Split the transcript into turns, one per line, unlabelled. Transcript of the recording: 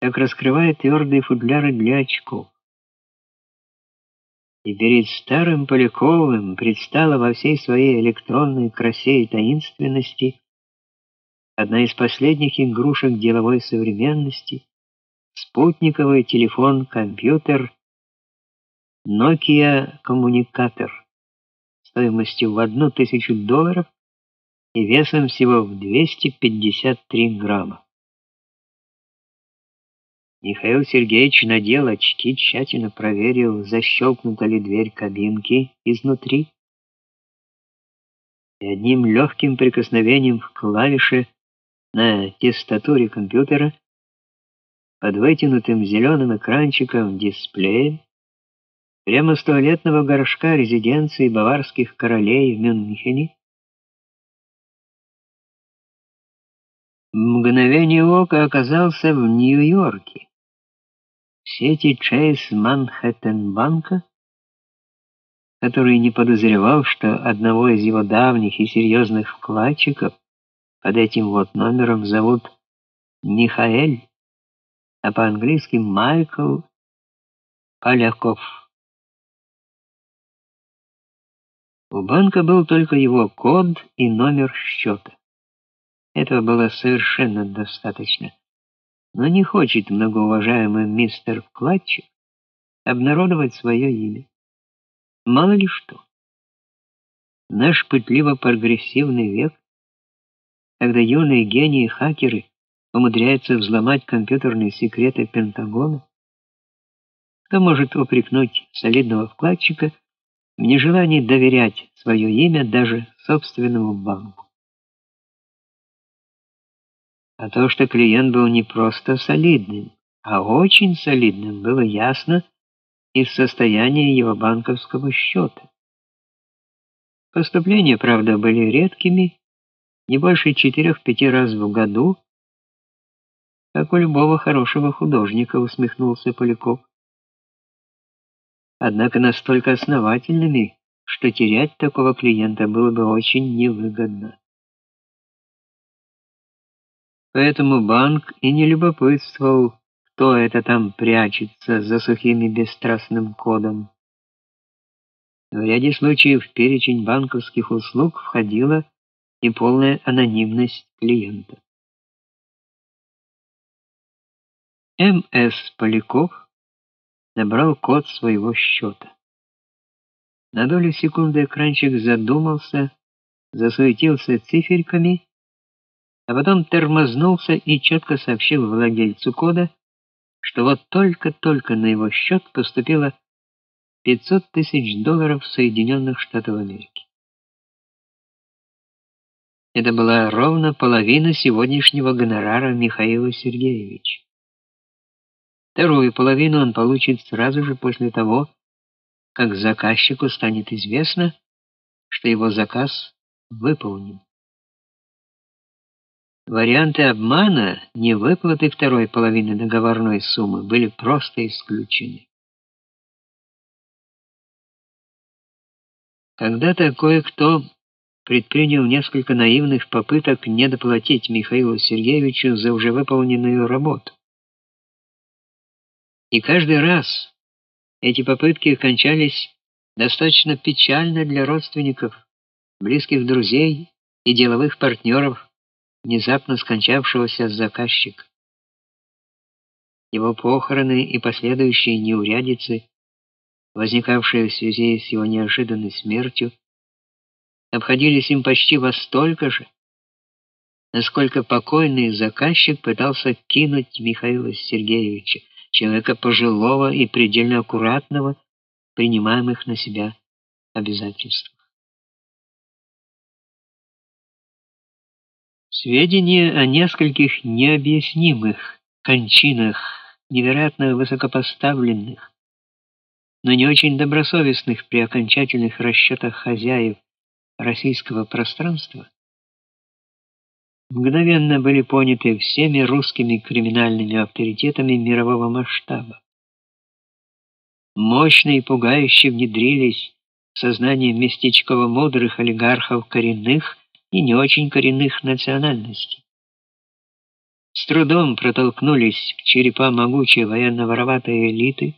как раскрывает твердые футляры для очков. И перед старым Поляковым предстала во всей своей электронной красе и таинственности одна из последних игрушек деловой современности спутниковый телефон-компьютер Nokia коммуникатор стоимостью в одну тысячу долларов и весом всего в 253 грамма. Михаил Сергеевич надел очки, тщательно проверил, защелкнута ли дверь кабинки изнутри, и одним легким прикосновением к клавише на тестатуре компьютера под вытянутым зеленым экранчиком дисплея прямо с туалетного горшка резиденции баварских королей в Мюнхене в мгновение ока оказался в Нью-Йорке сети Chase Manhattan банка, который не подозревал, что одного из его давних и серьезных вкладчиков под этим вот номером зовут Михаэль, а по-английски Майкл Поляков. У банка был только его код и номер счета. Этого было совершенно достаточно но не хочет многоуважаемый мистер Вкладчик обнародовать свое имя. Мало ли что. Наш пытливо-прогрессивный век, когда юные гении-хакеры умудряются взломать компьютерные секреты Пентагона, кто может упрекнуть солидного вкладчика в нежелании доверять свое имя даже собственному банку? А то, что клиент был не просто солидным, а очень солидным, было ясно из состояния его банковского счета. Поступления, правда, были редкими, не больше четырех-пяти раз в году, как у любого хорошего художника, усмехнулся Поляков. Однако настолько основательными, что терять такого клиента было бы очень невыгодно. Поэтому банк и не любопытствовал, кто это там прячется за сухим и бесстрастным кодом. В ряде случаев в перечень банковских услуг входила и полная анонимность клиента. М.С. Поляков набрал код своего счета. На долю секунды экранчик задумался, засуетился циферками а потом тормознулся и четко сообщил владельцу кода, что вот только-только на его счет поступило 500 тысяч долларов Соединенных Штатов Америки. Это была ровно половина сегодняшнего гонорара Михаила Сергеевича. Вторую половину он получит сразу же после того, как заказчику станет известно, что его заказ выполнен. Варианты обмана, невыплаты второй половины договорной суммы были просто исключены. Когда-то кое-кто предпринял несколько наивных попыток недоплатить Михаилу Сергеевичу за уже выполненную работу. И каждый раз эти попытки кончались достаточно печально для родственников, близких друзей и деловых партнеров внезапно скончавшегося заказчика. Его похороны и последующие неурядицы, возникавшие в связи с его неожиданной смертью, обходились им почти во столько же, насколько покойный заказчик пытался кинуть Михаила Сергеевича, человека пожилого и предельно аккуратного, принимаемых на себя обязательств. Сведения о нескольких необъяснимых кончинах невероятно высокопоставленных, но не очень добросовестных при окончательных расчетах хозяев российского пространства мгновенно были поняты всеми русскими криминальными авторитетами мирового масштаба. Мощно и пугающе внедрились в сознание местечково-мудрых олигархов коренных и не очень коренных национальностей. с трудом протолкнулись в черепа могучей военно-вороватой элиты,